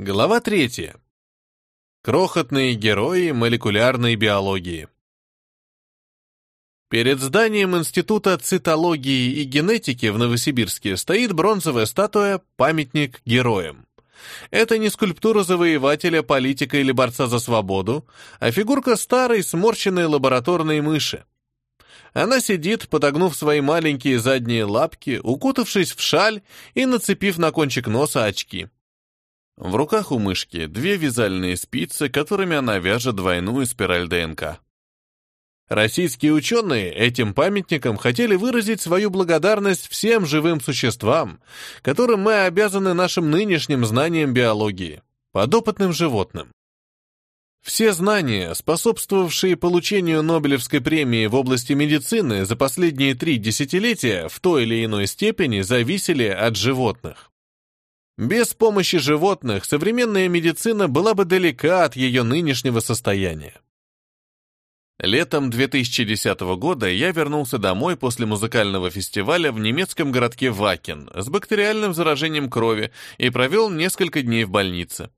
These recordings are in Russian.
Глава третья. Крохотные герои молекулярной биологии. Перед зданием Института цитологии и генетики в Новосибирске стоит бронзовая статуя «Памятник героям». Это не скульптура завоевателя, политика или борца за свободу, а фигурка старой сморщенной лабораторной мыши. Она сидит, подогнув свои маленькие задние лапки, укутавшись в шаль и нацепив на кончик носа очки. В руках у мышки две вязальные спицы, которыми она вяжет двойную спираль ДНК. Российские ученые этим памятником хотели выразить свою благодарность всем живым существам, которым мы обязаны нашим нынешним знанием биологии, подопытным животным. Все знания, способствовавшие получению Нобелевской премии в области медицины за последние три десятилетия, в той или иной степени зависели от животных. Без помощи животных современная медицина была бы далека от ее нынешнего состояния. Летом 2010 года я вернулся домой после музыкального фестиваля в немецком городке Вакен с бактериальным заражением крови и провел несколько дней в больнице.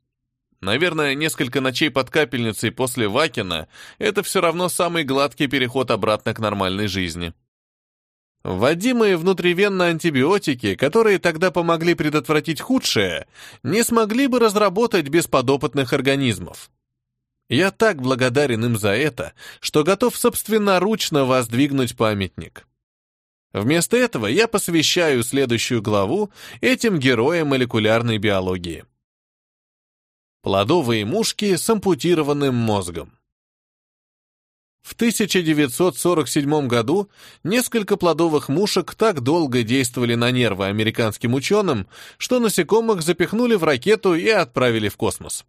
Наверное, несколько ночей под капельницей после Вакена — это все равно самый гладкий переход обратно к нормальной жизни. Вводимые внутривенно антибиотики, которые тогда помогли предотвратить худшее, не смогли бы разработать без подопытных организмов. Я так благодарен им за это, что готов собственноручно воздвигнуть памятник. Вместо этого я посвящаю следующую главу этим героям молекулярной биологии. Плодовые мушки с ампутированным мозгом. В 1947 году несколько плодовых мушек так долго действовали на нервы американским ученым, что насекомых запихнули в ракету и отправили в космос.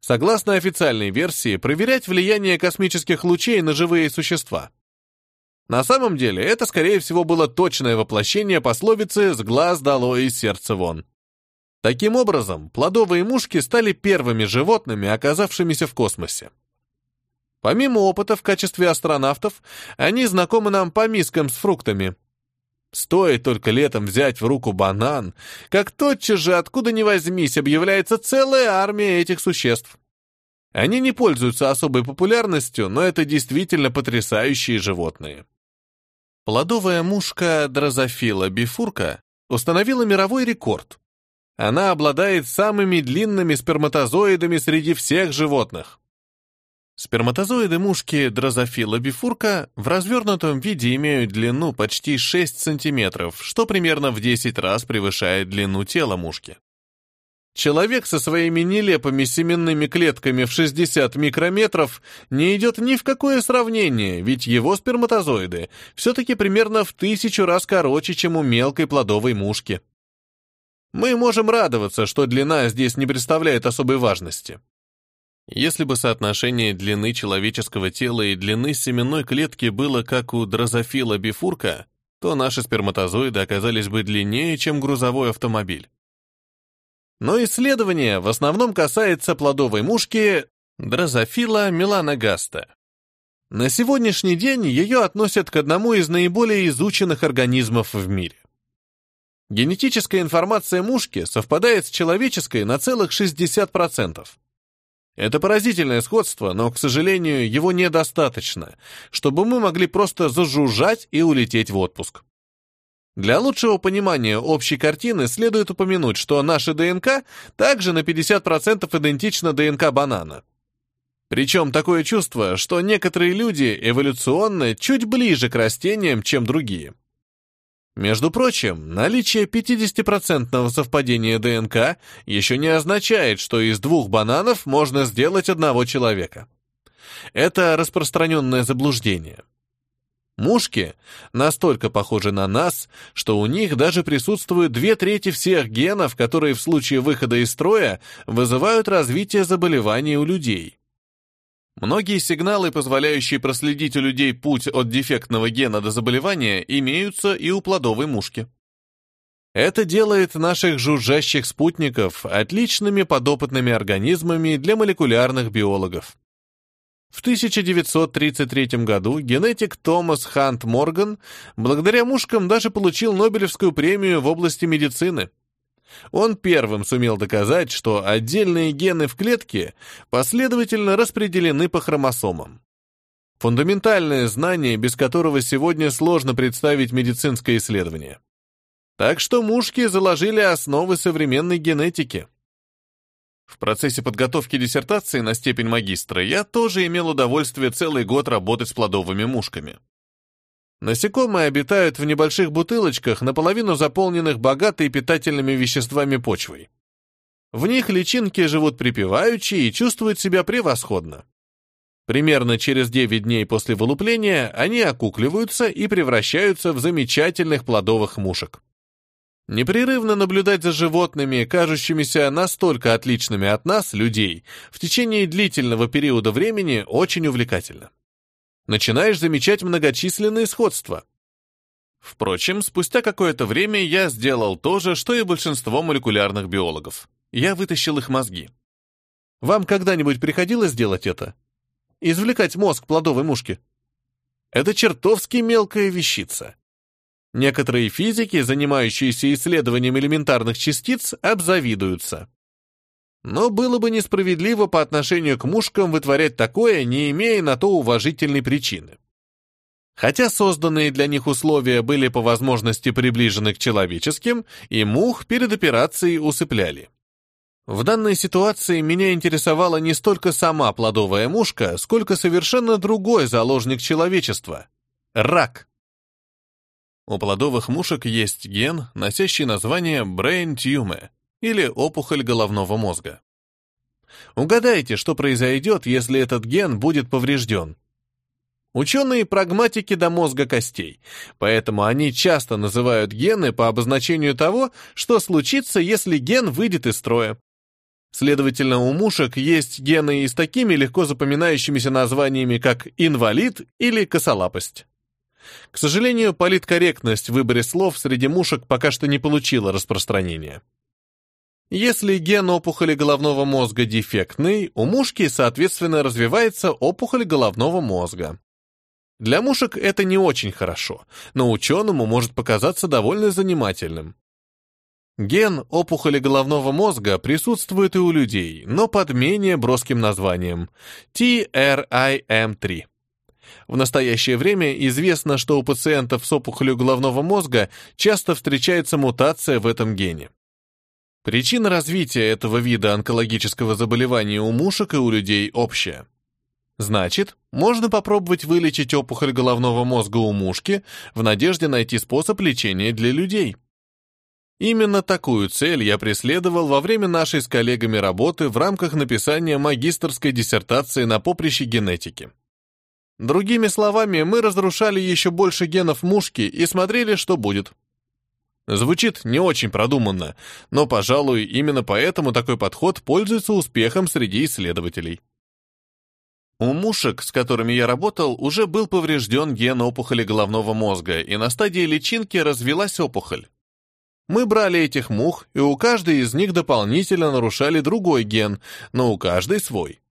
Согласно официальной версии, проверять влияние космических лучей на живые существа. На самом деле, это, скорее всего, было точное воплощение пословицы «с глаз дало и сердце вон». Таким образом, плодовые мушки стали первыми животными, оказавшимися в космосе. Помимо опыта в качестве астронавтов, они знакомы нам по мискам с фруктами. Стоит только летом взять в руку банан, как тотчас же откуда ни возьмись объявляется целая армия этих существ. Они не пользуются особой популярностью, но это действительно потрясающие животные. Плодовая мушка дрозофила бифурка установила мировой рекорд. Она обладает самыми длинными сперматозоидами среди всех животных. Сперматозоиды мушки дрозофила бифурка в развернутом виде имеют длину почти 6 см, что примерно в 10 раз превышает длину тела мушки. Человек со своими нелепыми семенными клетками в 60 микрометров не идет ни в какое сравнение, ведь его сперматозоиды все-таки примерно в тысячу раз короче, чем у мелкой плодовой мушки. Мы можем радоваться, что длина здесь не представляет особой важности. Если бы соотношение длины человеческого тела и длины семенной клетки было как у дрозофила бифурка, то наши сперматозоиды оказались бы длиннее, чем грузовой автомобиль. Но исследование в основном касается плодовой мушки дрозофила меланогаста. На сегодняшний день ее относят к одному из наиболее изученных организмов в мире. Генетическая информация мушки совпадает с человеческой на целых 60%. Это поразительное сходство, но, к сожалению, его недостаточно, чтобы мы могли просто зажужжать и улететь в отпуск. Для лучшего понимания общей картины следует упомянуть, что наша ДНК также на 50% идентична ДНК банана. Причем такое чувство, что некоторые люди эволюционно чуть ближе к растениям, чем другие. Между прочим, наличие 50% совпадения ДНК еще не означает, что из двух бананов можно сделать одного человека. Это распространенное заблуждение. Мушки настолько похожи на нас, что у них даже присутствуют две трети всех генов, которые в случае выхода из строя вызывают развитие заболеваний у людей. Многие сигналы, позволяющие проследить у людей путь от дефектного гена до заболевания, имеются и у плодовой мушки. Это делает наших жужжащих спутников отличными подопытными организмами для молекулярных биологов. В 1933 году генетик Томас Хант Морган благодаря мушкам даже получил Нобелевскую премию в области медицины. Он первым сумел доказать, что отдельные гены в клетке последовательно распределены по хромосомам. Фундаментальное знание, без которого сегодня сложно представить медицинское исследование. Так что мушки заложили основы современной генетики. В процессе подготовки диссертации на степень магистра я тоже имел удовольствие целый год работать с плодовыми мушками. Насекомые обитают в небольших бутылочках, наполовину заполненных богатой питательными веществами почвой. В них личинки живут припеваючи и чувствуют себя превосходно. Примерно через 9 дней после вылупления они окукливаются и превращаются в замечательных плодовых мушек. Непрерывно наблюдать за животными, кажущимися настолько отличными от нас, людей, в течение длительного периода времени очень увлекательно начинаешь замечать многочисленные сходства. Впрочем, спустя какое-то время я сделал то же, что и большинство молекулярных биологов. Я вытащил их мозги. Вам когда-нибудь приходилось делать это? Извлекать мозг плодовой мушки? Это чертовски мелкая вещица. Некоторые физики, занимающиеся исследованием элементарных частиц, обзавидуются. Но было бы несправедливо по отношению к мушкам вытворять такое, не имея на то уважительной причины. Хотя созданные для них условия были по возможности приближены к человеческим, и мух перед операцией усыпляли. В данной ситуации меня интересовала не столько сама плодовая мушка, сколько совершенно другой заложник человечества — рак. У плодовых мушек есть ген, носящий название brain tumor, или опухоль головного мозга. Угадайте, что произойдет, если этот ген будет поврежден. Ученые прагматики до мозга костей, поэтому они часто называют гены по обозначению того, что случится, если ген выйдет из строя. Следовательно, у мушек есть гены и с такими легко запоминающимися названиями, как инвалид или косолапость. К сожалению, политкорректность в выборе слов среди мушек пока что не получила распространения. Если ген опухоли головного мозга дефектный, у мушки, соответственно, развивается опухоль головного мозга. Для мушек это не очень хорошо, но ученому может показаться довольно занимательным. Ген опухоли головного мозга присутствует и у людей, но под менее броским названием TRIM3. В настоящее время известно, что у пациентов с опухолью головного мозга часто встречается мутация в этом гене. Причина развития этого вида онкологического заболевания у мушек и у людей общая. Значит, можно попробовать вылечить опухоль головного мозга у мушки в надежде найти способ лечения для людей. Именно такую цель я преследовал во время нашей с коллегами работы в рамках написания магистерской диссертации на поприще генетики. Другими словами, мы разрушали еще больше генов мушки и смотрели, что будет. Звучит не очень продуманно, но, пожалуй, именно поэтому такой подход пользуется успехом среди исследователей. У мушек, с которыми я работал, уже был поврежден ген опухоли головного мозга, и на стадии личинки развилась опухоль. Мы брали этих мух, и у каждой из них дополнительно нарушали другой ген, но у каждой свой.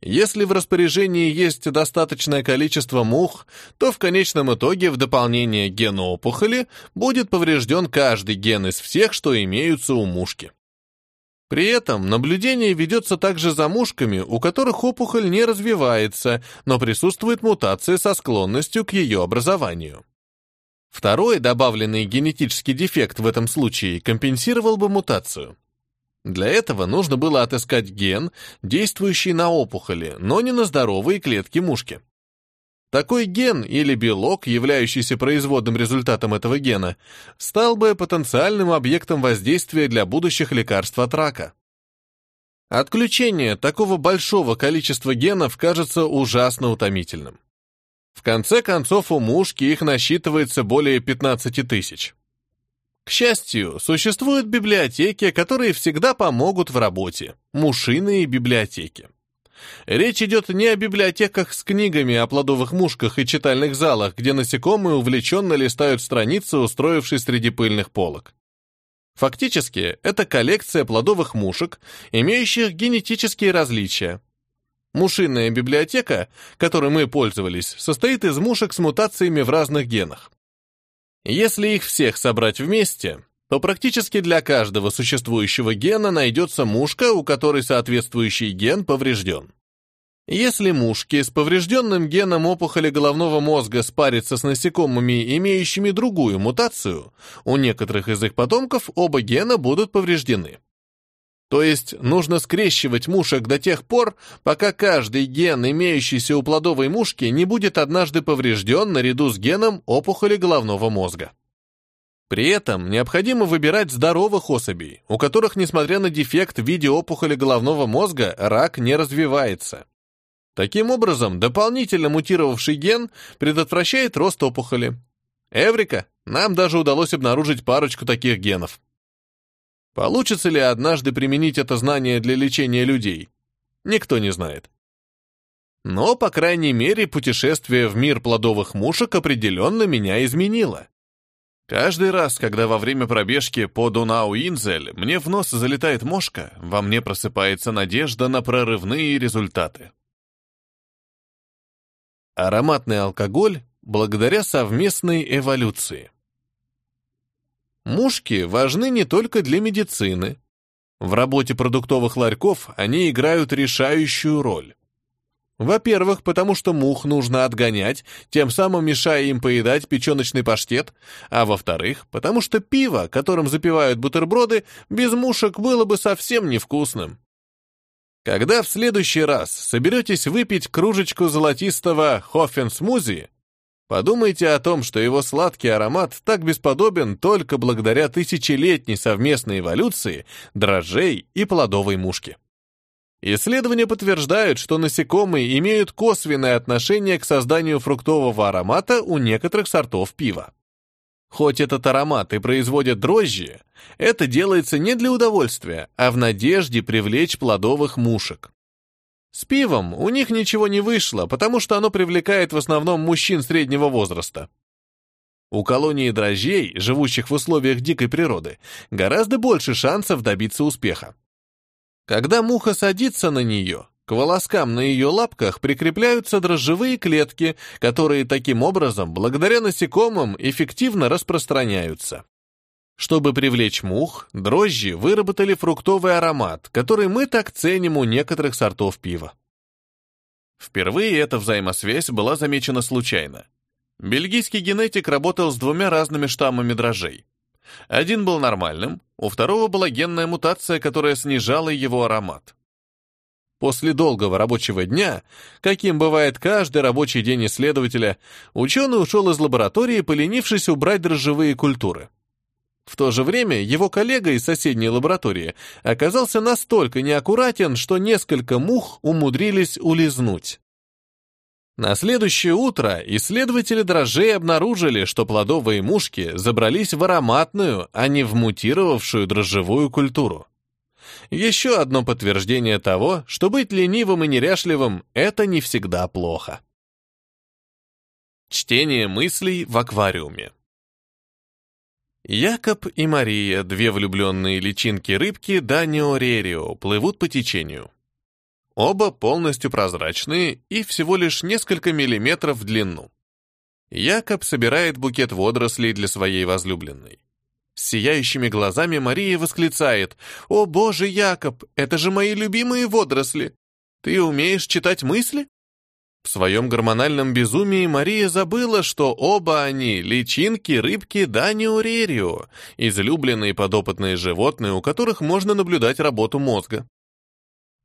Если в распоряжении есть достаточное количество мух, то в конечном итоге в дополнение к гену опухоли будет поврежден каждый ген из всех, что имеются у мушки. При этом наблюдение ведется также за мушками, у которых опухоль не развивается, но присутствует мутация со склонностью к ее образованию. Второй добавленный генетический дефект в этом случае компенсировал бы мутацию. Для этого нужно было отыскать ген, действующий на опухоли, но не на здоровые клетки мушки. Такой ген или белок, являющийся производным результатом этого гена, стал бы потенциальным объектом воздействия для будущих лекарств от рака. Отключение такого большого количества генов кажется ужасно утомительным. В конце концов, у мушки их насчитывается более 15 тысяч. К счастью, существуют библиотеки, которые всегда помогут в работе. Мушиные библиотеки. Речь идет не о библиотеках с книгами о плодовых мушках и читальных залах, где насекомые увлеченно листают страницы, устроившись среди пыльных полок. Фактически, это коллекция плодовых мушек, имеющих генетические различия. Мушиная библиотека, которой мы пользовались, состоит из мушек с мутациями в разных генах. Если их всех собрать вместе, то практически для каждого существующего гена найдется мушка, у которой соответствующий ген поврежден. Если мушки с поврежденным геном опухоли головного мозга спарятся с насекомыми, имеющими другую мутацию, у некоторых из их потомков оба гена будут повреждены. То есть нужно скрещивать мушек до тех пор, пока каждый ген, имеющийся у плодовой мушки, не будет однажды поврежден наряду с геном опухоли головного мозга. При этом необходимо выбирать здоровых особей, у которых, несмотря на дефект в виде опухоли головного мозга, рак не развивается. Таким образом, дополнительно мутировавший ген предотвращает рост опухоли. Эврика, нам даже удалось обнаружить парочку таких генов. Получится ли однажды применить это знание для лечения людей? Никто не знает. Но, по крайней мере, путешествие в мир плодовых мушек определенно меня изменило. Каждый раз, когда во время пробежки по Дунау-Инзель мне в нос залетает мошка, во мне просыпается надежда на прорывные результаты. Ароматный алкоголь благодаря совместной эволюции. Мушки важны не только для медицины. В работе продуктовых ларьков они играют решающую роль. Во-первых, потому что мух нужно отгонять, тем самым мешая им поедать печеночный паштет, а во-вторых, потому что пиво, которым запивают бутерброды, без мушек было бы совсем невкусным. Когда в следующий раз соберетесь выпить кружечку золотистого хоффен-смузи, подумайте о том, что его сладкий аромат так бесподобен только благодаря тысячелетней совместной эволюции дрожжей и плодовой мушки. Исследования подтверждают, что насекомые имеют косвенное отношение к созданию фруктового аромата у некоторых сортов пива. Хоть этот аромат и производят дрожжи, это делается не для удовольствия, а в надежде привлечь плодовых мушек. С пивом у них ничего не вышло, потому что оно привлекает в основном мужчин среднего возраста. У колонии дрожжей, живущих в условиях дикой природы, гораздо больше шансов добиться успеха. Когда муха садится на нее, к волоскам на ее лапках прикрепляются дрожжевые клетки, которые таким образом, благодаря насекомым, эффективно распространяются. Чтобы привлечь мух, дрожжи выработали фруктовый аромат, который мы так ценим у некоторых сортов пива. Впервые эта взаимосвязь была замечена случайно. Бельгийский генетик работал с двумя разными штаммами дрожжей. Один был нормальным, у второго была генная мутация, которая снижала его аромат. После долгого рабочего дня, каким бывает каждый рабочий день исследователя, ученый ушел из лаборатории, поленившись убрать дрожжевые культуры. В то же время его коллега из соседней лаборатории оказался настолько неаккуратен, что несколько мух умудрились улизнуть. На следующее утро исследователи дрожжей обнаружили, что плодовые мушки забрались в ароматную, а не в мутировавшую дрожжевую культуру. Еще одно подтверждение того, что быть ленивым и неряшливым — это не всегда плохо. Чтение мыслей в аквариуме. Якоб и Мария, две влюбленные личинки-рыбки Данио Рерио, плывут по течению. Оба полностью прозрачные и всего лишь несколько миллиметров в длину. Якоб собирает букет водорослей для своей возлюбленной. С сияющими глазами Мария восклицает «О боже, Якоб, это же мои любимые водоросли! Ты умеешь читать мысли?» В своем гормональном безумии Мария забыла, что оба они — личинки рыбки Рерио, излюбленные подопытные животные, у которых можно наблюдать работу мозга.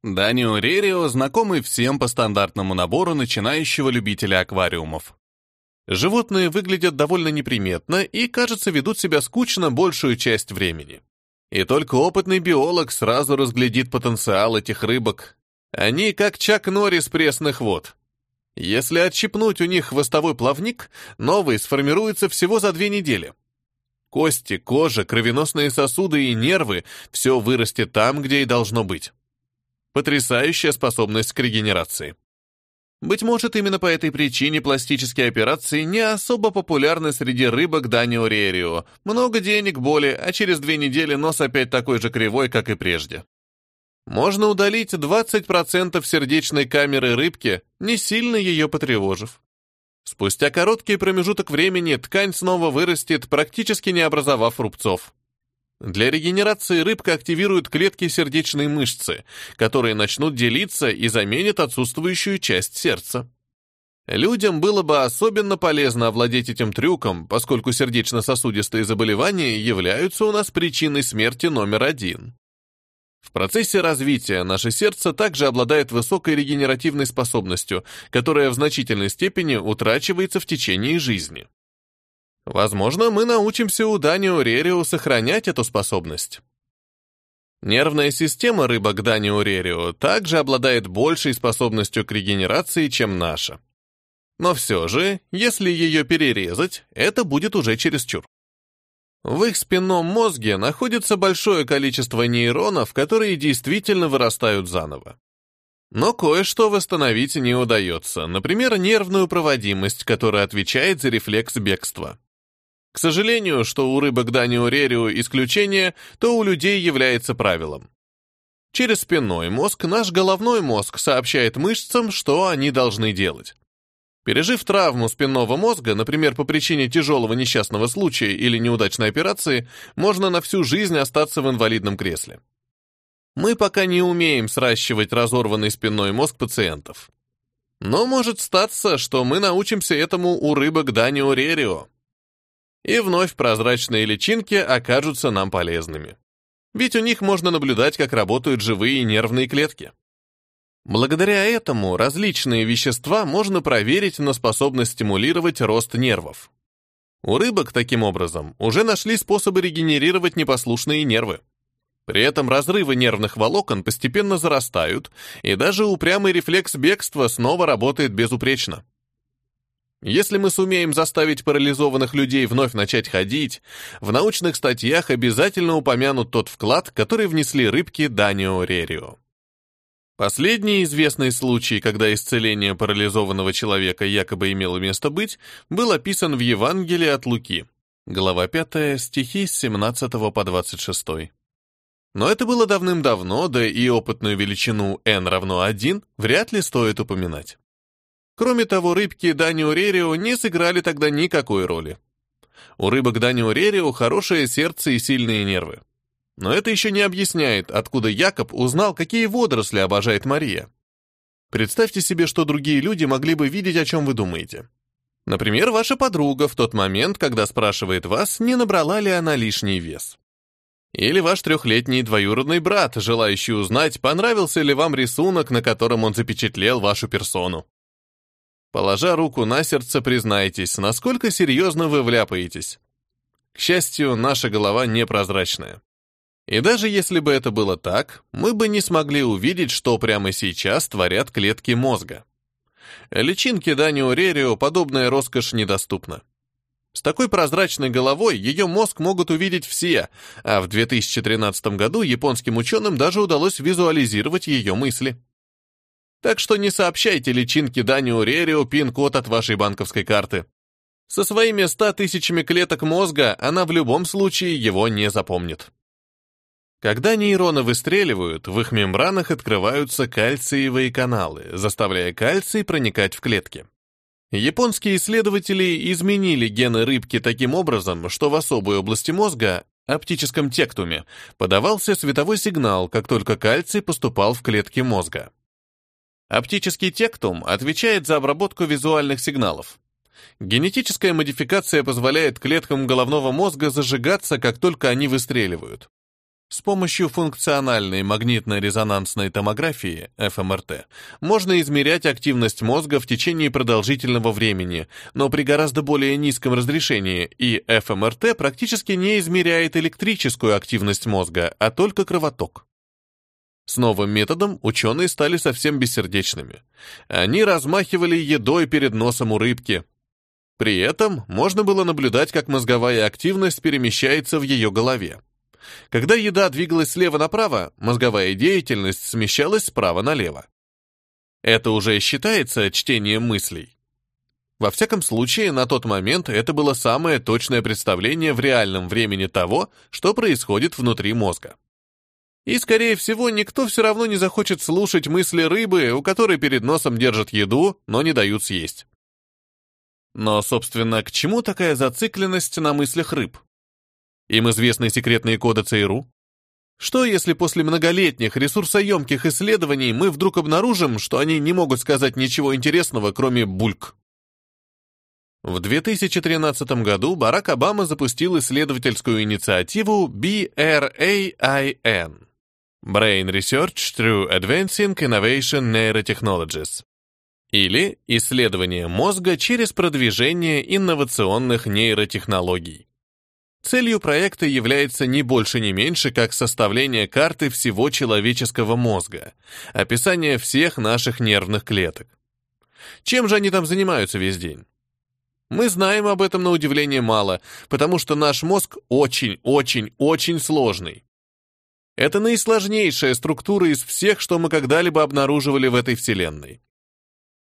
Данио Рерио знакомый всем по стандартному набору начинающего любителя аквариумов. Животные выглядят довольно неприметно и, кажется, ведут себя скучно большую часть времени. И только опытный биолог сразу разглядит потенциал этих рыбок. Они как Чак Норрис пресных вод. Если отщипнуть у них хвостовой плавник, новый сформируется всего за две недели. Кости, кожа, кровеносные сосуды и нервы — все вырастет там, где и должно быть. Потрясающая способность к регенерации. Быть может, именно по этой причине пластические операции не особо популярны среди рыбок Данио Рерио. Много денег, боли, а через две недели нос опять такой же кривой, как и прежде. Можно удалить 20% сердечной камеры рыбки, не сильно ее потревожив. Спустя короткий промежуток времени ткань снова вырастет, практически не образовав рубцов. Для регенерации рыбка активирует клетки сердечной мышцы, которые начнут делиться и заменят отсутствующую часть сердца. Людям было бы особенно полезно овладеть этим трюком, поскольку сердечно-сосудистые заболевания являются у нас причиной смерти номер один. В процессе развития наше сердце также обладает высокой регенеративной способностью, которая в значительной степени утрачивается в течение жизни. Возможно, мы научимся у Данио Рерио сохранять эту способность. Нервная система рыбок Данио Рерио также обладает большей способностью к регенерации, чем наша. Но все же, если ее перерезать, это будет уже чересчур. В их спинном мозге находится большое количество нейронов, которые действительно вырастают заново. Но кое-что восстановить не удается, например, нервную проводимость, которая отвечает за рефлекс бегства. К сожалению, что у рыбок Данио Рерио исключение, то у людей является правилом. Через спинной мозг наш головной мозг сообщает мышцам, что они должны делать. Пережив травму спинного мозга, например, по причине тяжелого несчастного случая или неудачной операции, можно на всю жизнь остаться в инвалидном кресле. Мы пока не умеем сращивать разорванный спинной мозг пациентов. Но может статься, что мы научимся этому у рыбок Данио Рерио. И вновь прозрачные личинки окажутся нам полезными. Ведь у них можно наблюдать, как работают живые нервные клетки. Благодаря этому различные вещества можно проверить на способность стимулировать рост нервов. У рыбок, таким образом, уже нашли способы регенерировать непослушные нервы. При этом разрывы нервных волокон постепенно зарастают, и даже упрямый рефлекс бегства снова работает безупречно. Если мы сумеем заставить парализованных людей вновь начать ходить, в научных статьях обязательно упомянут тот вклад, который внесли рыбки Данио Рерио. Последний известный случай, когда исцеление парализованного человека якобы имело место быть, был описан в Евангелии от Луки, глава 5, стихи с 17 по 26. Но это было давным-давно, да и опытную величину n равно 1 вряд ли стоит упоминать. Кроме того, рыбки Данио Рерио не сыграли тогда никакой роли. У рыбок Данио Рерио хорошее сердце и сильные нервы. Но это еще не объясняет, откуда Якоб узнал, какие водоросли обожает Мария. Представьте себе, что другие люди могли бы видеть, о чем вы думаете. Например, ваша подруга в тот момент, когда спрашивает вас, не набрала ли она лишний вес. Или ваш трехлетний двоюродный брат, желающий узнать, понравился ли вам рисунок, на котором он запечатлел вашу персону. Положа руку на сердце, признайтесь, насколько серьезно вы вляпаетесь. К счастью, наша голова непрозрачная. И даже если бы это было так, мы бы не смогли увидеть, что прямо сейчас творят клетки мозга. Личинке Данио Рерио подобная роскошь недоступна. С такой прозрачной головой ее мозг могут увидеть все, а в 2013 году японским ученым даже удалось визуализировать ее мысли. Так что не сообщайте личинке Данио Рерио пин-код от вашей банковской карты. Со своими 100 тысячами клеток мозга она в любом случае его не запомнит. Когда нейроны выстреливают, в их мембранах открываются кальциевые каналы, заставляя кальций проникать в клетки. Японские исследователи изменили гены рыбки таким образом, что в особой области мозга, оптическом тектуме, подавался световой сигнал, как только кальций поступал в клетки мозга. Оптический тектум отвечает за обработку визуальных сигналов. Генетическая модификация позволяет клеткам головного мозга зажигаться, как только они выстреливают. С помощью функциональной магнитно-резонансной томографии, ФМРТ, можно измерять активность мозга в течение продолжительного времени, но при гораздо более низком разрешении, и ФМРТ практически не измеряет электрическую активность мозга, а только кровоток. С новым методом ученые стали совсем бессердечными. Они размахивали едой перед носом у рыбки. При этом можно было наблюдать, как мозговая активность перемещается в ее голове. Когда еда двигалась слева направо, мозговая деятельность смещалась справа налево. Это уже считается чтением мыслей. Во всяком случае, на тот момент это было самое точное представление в реальном времени того, что происходит внутри мозга. И, скорее всего, никто все равно не захочет слушать мысли рыбы, у которой перед носом держат еду, но не дают съесть. Но, собственно, к чему такая зацикленность на мыслях рыб? Им известны секретные коды ЦРУ? Что, если после многолетних ресурсоемких исследований мы вдруг обнаружим, что они не могут сказать ничего интересного, кроме бульк? В 2013 году Барак Обама запустил исследовательскую инициативу BRAIN Brain Research Through Advancing Innovation Neurotechnologies или исследование мозга через продвижение инновационных нейротехнологий. Целью проекта является не больше, не меньше, как составление карты всего человеческого мозга, описание всех наших нервных клеток. Чем же они там занимаются весь день? Мы знаем об этом на удивление мало, потому что наш мозг очень-очень-очень сложный. Это наисложнейшая структура из всех, что мы когда-либо обнаруживали в этой вселенной.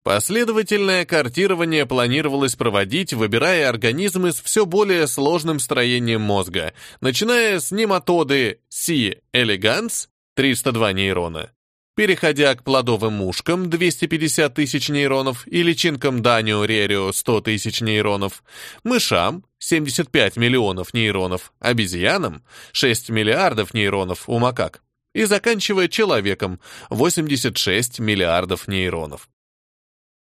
Последовательное картирование планировалось проводить, выбирая организмы с все более сложным строением мозга, начиная с нематоды C. elegans 302 нейрона, переходя к плодовым мушкам 250 тысяч нейронов и личинкам Данио Рерио 100 тысяч нейронов, мышам 75 миллионов нейронов, обезьянам 6 миллиардов нейронов у макак и заканчивая человеком 86 миллиардов нейронов.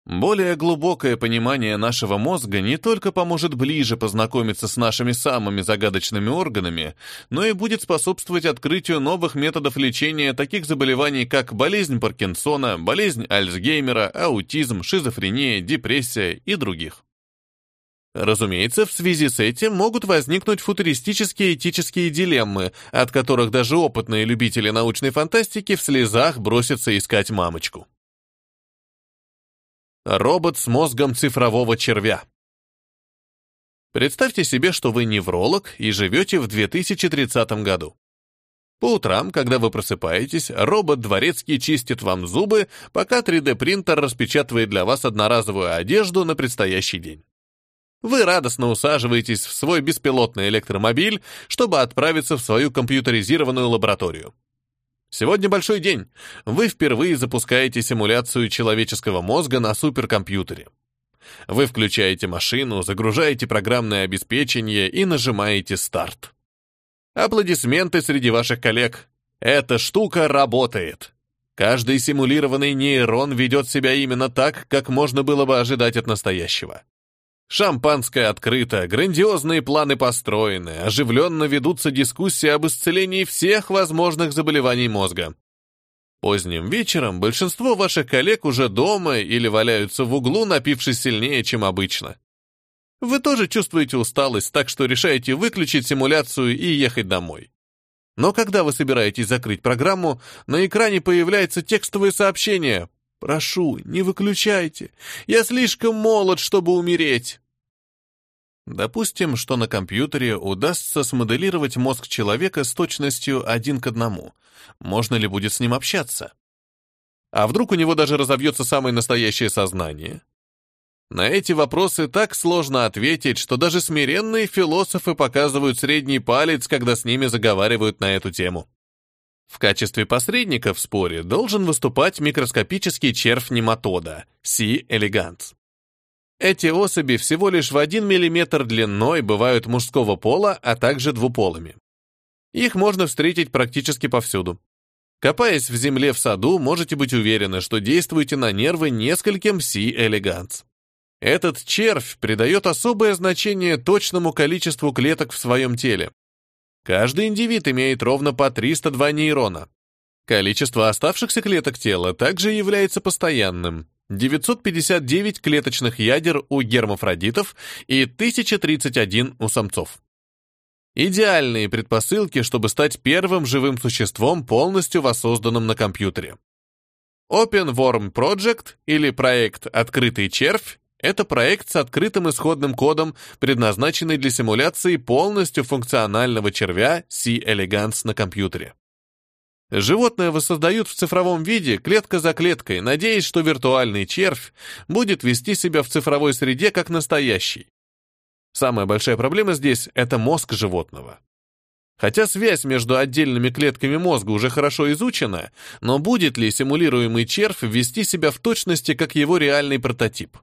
Более глубокое понимание нашего мозга не только поможет ближе познакомиться с нашими самыми загадочными органами, но и будет способствовать открытию новых методов лечения таких заболеваний, как болезнь Паркинсона, болезнь Альцгеймера, аутизм, шизофрения, депрессия и других. Разумеется, в связи с этим могут возникнуть футуристические этические дилеммы, от которых даже опытные любители научной фантастики в слезах бросятся искать мамочку. Робот с мозгом цифрового червя. Представьте себе, что вы невролог и живете в 2030 году. По утрам, когда вы просыпаетесь, робот дворецкий чистит вам зубы, пока 3D-принтер распечатывает для вас одноразовую одежду на предстоящий день. Вы радостно усаживаетесь в свой беспилотный электромобиль, чтобы отправиться в свою компьютеризированную лабораторию. Сегодня большой день. Вы впервые запускаете симуляцию человеческого мозга на суперкомпьютере. Вы включаете машину, загружаете программное обеспечение и нажимаете «Старт». Аплодисменты среди ваших коллег. Эта штука работает. Каждый симулированный нейрон ведет себя именно так, как можно было бы ожидать от настоящего. Шампанское открыто, грандиозные планы построены, оживленно ведутся дискуссии об исцелении всех возможных заболеваний мозга. Поздним вечером большинство ваших коллег уже дома или валяются в углу, напившись сильнее, чем обычно. Вы тоже чувствуете усталость, так что решаете выключить симуляцию и ехать домой. Но когда вы собираетесь закрыть программу, на экране появляется текстовое сообщение «Прошу, не выключайте. Я слишком молод, чтобы умереть». Допустим, что на компьютере удастся смоделировать мозг человека с точностью один к одному. Можно ли будет с ним общаться? А вдруг у него даже разовьется самое настоящее сознание? На эти вопросы так сложно ответить, что даже смиренные философы показывают средний палец, когда с ними заговаривают на эту тему. В качестве посредника в споре должен выступать микроскопический червь нематода C. elegans. Эти особи всего лишь в 1 мм длиной бывают мужского пола, а также двуполыми. Их можно встретить практически повсюду. Копаясь в земле в саду, можете быть уверены, что действуете на нервы нескольким C. elegans. Этот червь придает особое значение точному количеству клеток в своем теле. Каждый индивид имеет ровно по 302 нейрона. Количество оставшихся клеток тела также является постоянным. 959 клеточных ядер у гермафродитов и 1031 у самцов. Идеальные предпосылки, чтобы стать первым живым существом, полностью воссозданным на компьютере. Open Worm Project или проект «Открытый червь» — это проект с открытым исходным кодом, предназначенный для симуляции полностью функционального червя C. elegans на компьютере. Животное воссоздают в цифровом виде, клетка за клеткой, надеясь, что виртуальный червь будет вести себя в цифровой среде как настоящий. Самая большая проблема здесь — это мозг животного. Хотя связь между отдельными клетками мозга уже хорошо изучена, но будет ли симулируемый червь вести себя в точности, как его реальный прототип?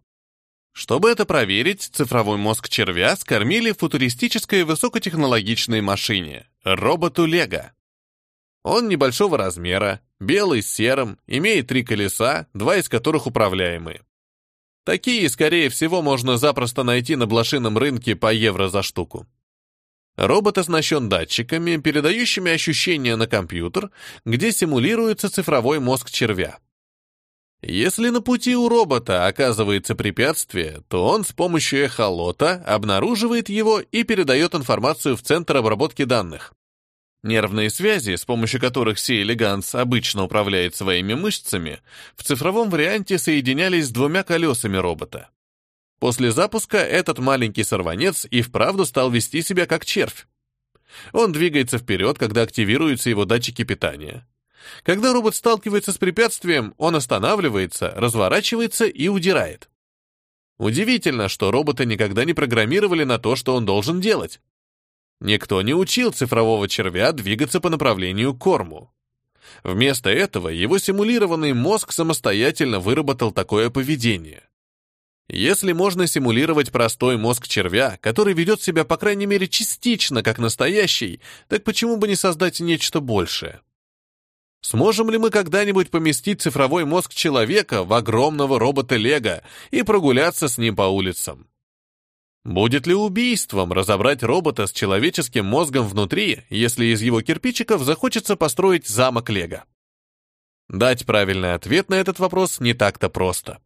Чтобы это проверить, цифровой мозг червя скормили футуристической высокотехнологичной машине — роботу Лего. Он небольшого размера, белый с серым, имеет три колеса, два из которых управляемые. Такие, скорее всего, можно запросто найти на блошином рынке по евро за штуку. Робот оснащен датчиками, передающими ощущения на компьютер, где симулируется цифровой мозг червя. Если на пути у робота оказывается препятствие, то он с помощью эхолота обнаруживает его и передает информацию в центр обработки данных. Нервные связи, с помощью которых Си Элеганс обычно управляет своими мышцами, в цифровом варианте соединялись с двумя колесами робота. После запуска этот маленький сорванец и вправду стал вести себя как червь. Он двигается вперед, когда активируются его датчики питания. Когда робот сталкивается с препятствием, он останавливается, разворачивается и удирает. Удивительно, что робота никогда не программировали на то, что он должен делать. Никто не учил цифрового червя двигаться по направлению к корму. Вместо этого его симулированный мозг самостоятельно выработал такое поведение. Если можно симулировать простой мозг червя, который ведет себя, по крайней мере, частично как настоящий, так почему бы не создать нечто большее? Сможем ли мы когда-нибудь поместить цифровой мозг человека в огромного робота Лего и прогуляться с ним по улицам? Будет ли убийством разобрать робота с человеческим мозгом внутри, если из его кирпичиков захочется построить замок Лего? Дать правильный ответ на этот вопрос не так-то просто.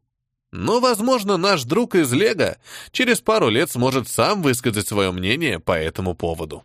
Но, возможно, наш друг из Лего через пару лет сможет сам высказать свое мнение по этому поводу.